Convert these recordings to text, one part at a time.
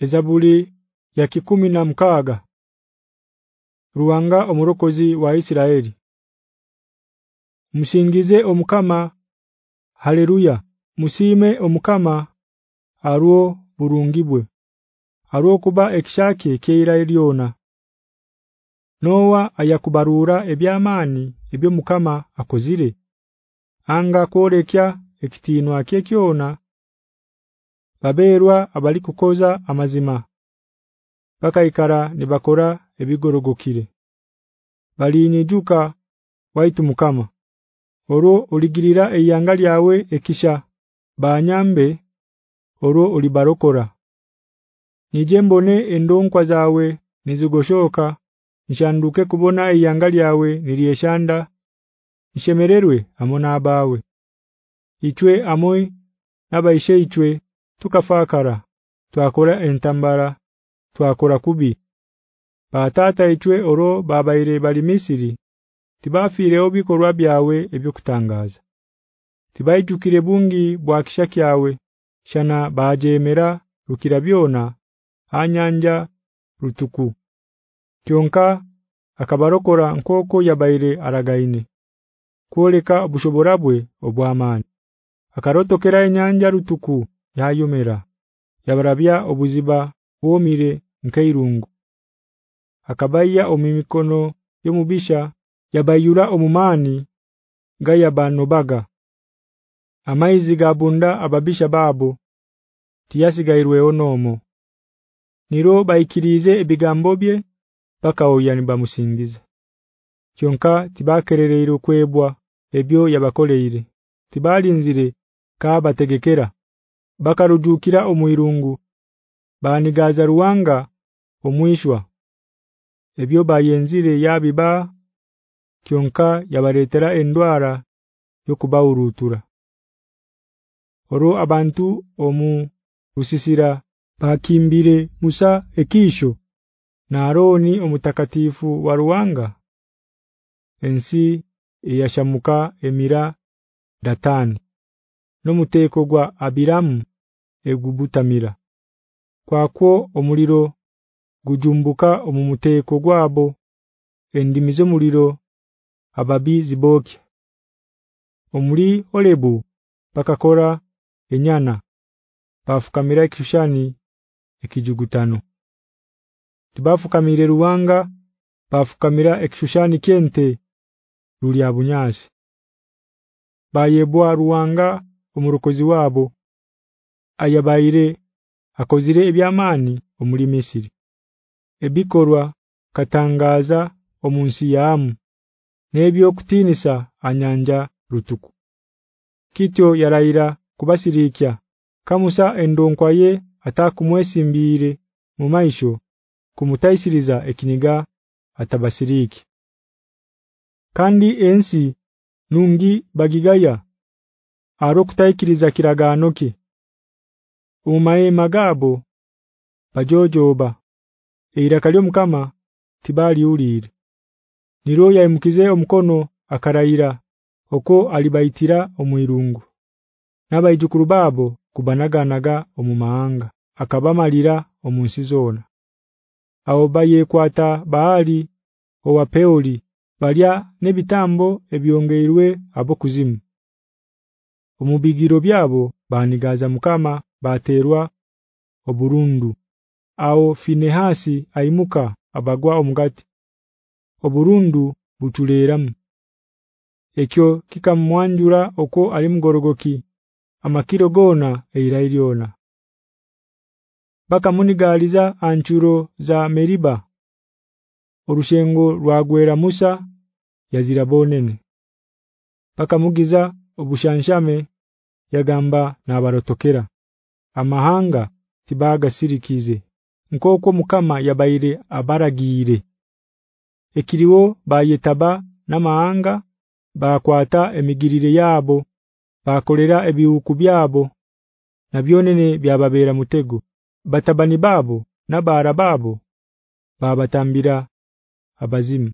Ezabuli ya kikumi na mkaga Ruwanga omurokozi wa Isiraeli Mushingize omukama Haleluya. Musime omukama arwo burungibwe arwo kuba ekishake keira eliona Noa ayakubarura ebyamani ebyo mukama akozire. Anga kolekya ekitinwa kyekiona baberwa abali kukoza amazima. Bakaikara nibakora ebigorogokire. Bali nijuka waitu mukama oro oligirira eyanga lyawe ekisha banyambe oro olibarokora. Nijembone endonkwa zawe nizigoshoka nshanduke kubona eyanga lyawe niliyeshanda nshemererwe amona abawe Ichwe amoi nabaishe ichwe tukafakara. Twakora entambara. Twakora kubi. Batata ichwe oro babaire bali Misiri. Tibafire obikorwa byawe ebyo kutangaza tibaijukire bungi bwa kishakyawe shana bajemera rukirabyona anyanja rutuku kyonka akabarokora nkoko yabaire aragaine. Kuoleka obushoborabwe obwamani akarotokera enyanja rutuku yayomera yabarabya obuziba bwomire nkairungu akabaya omimikono yomubisha yabayura omumani gaya banobaga amaizi gabunda ababisha babo tiyasigairwe onomo niro baikirize ebigambo bye paka oyani bamusingiza kyonka tibakerereero kwebwa ebyo yabakoleere tibali nzire kaba tegekera bakarujukira omwirungu. Banigaza ruwanga omwishwa. Ebyo bayenzire yabiba kyonka yabaretera endwara yokubaurutura oro abantu omu rusisira bakimbire Musa ekisho na Aroni omutakatifu wa Ruwanga? Ensi eyashamuka emira datani no muteko gwa Abiramu egubutamira kwakwo omuliro gujumbuka omumuteko gwabo endimize muliro ababizi boki omuli olebu bakakora enyana bafukamira ekishushani ekijugutano. Tibafukamire ruwanga bafukamira ekishushani kente ruli abunyasi bayebwa ruwanga omurukozi wabo ayabaire akozire ebyamani omuli Misiri. Ebikorwa katangaza omunsi yamu nebyo kutinisa anyanja rutuku kityo yaraira kubasirikya kamusa endonkwa ye atakumwesimbire mu maisho kumutaisiriza ekiniga atabasiriki kandi ensi nungi bagigaya aro kutaikiriza kiraganoke umaye magabo bajojoba eira kalio mukama tibali ulire. Niroya imukize omukono akaraira oko alibaitira omwirungu. Nabayijukuru babo kubanaganaga omumahanga akabamalira omunsi zona. Abo baye kwata bahali owapeoli balya nebitambo ebyongeirwe abo kuzimu. Omubigiro byabo banigaza mukama baterwa oburundu ao finehasi aimuka abagwa omugati. Oburundu butuleramu ekyo kikamwanjura oko ali mugorogoki amakiro gona eirailiona baka munigaliza anchuro za Meriba. Orushengo rwagwera Musa yazira bonene baka mugiza obushanshame yagamba nabarotokera amahanga tibaga sirikize nkoko mukama yabaire abaragire ekiriwo bayetaba namahanga bakwata emigirire yabo bakolera ebiwuku byabo na byonene byababera mutego. Batabani babo na bara babo babatambira abazimu.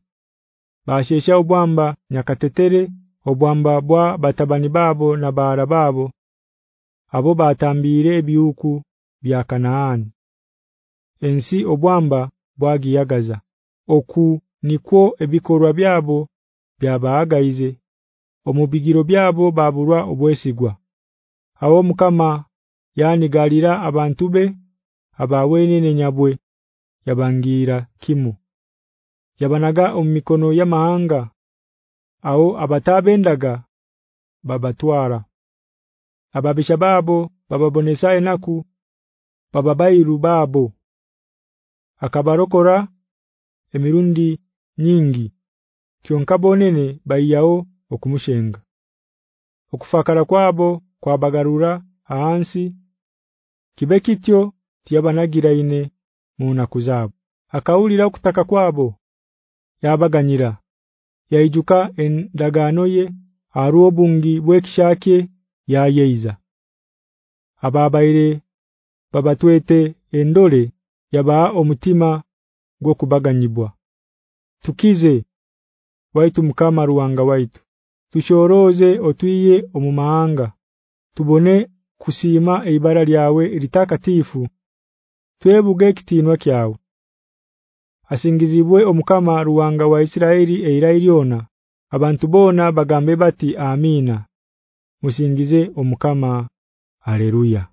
Bashesha obwamba nyakatetere obwamba bwa batabani babo na bara babo abo batambire ebiuku bya Kanaani ensi obwamba bwagiyagaza. Oku nikwo ebikorwa byabo byabaagaize omubigiro byabo baburwa obwesigwa. Awo mukama yani galira abantu be abawene nenyabwe yabangira kimu. Yabanaga omumikono yamahanga. Aho abatabendaga babatwara ababisha babo bababonesa enaku bababairu babo akabarokora emirundi nyingi. Kyonka bonene bayao okumushenga okufakara kwabo kwabagarura ahansi. Kibekityo tiyabanagiraine muna kuzabo akaulira kutaka kwabo yabaganyira. Yaijuka endagano ye arobungi bwekishake yayeiza ababaire babatwete endole yaba omutima gwo kubaganyibwa. Tukize waitu mukama ruwanga waitu. Tushoroze otwiye omumahanga tubone kusima eibara lyawe litakatifu. Twebuge kitinwa kyawe. Asingizibwe omukama ruwanga wa Isiraeli eirailiona abantu bona bagambe bati amina musingize omukama. Haleluya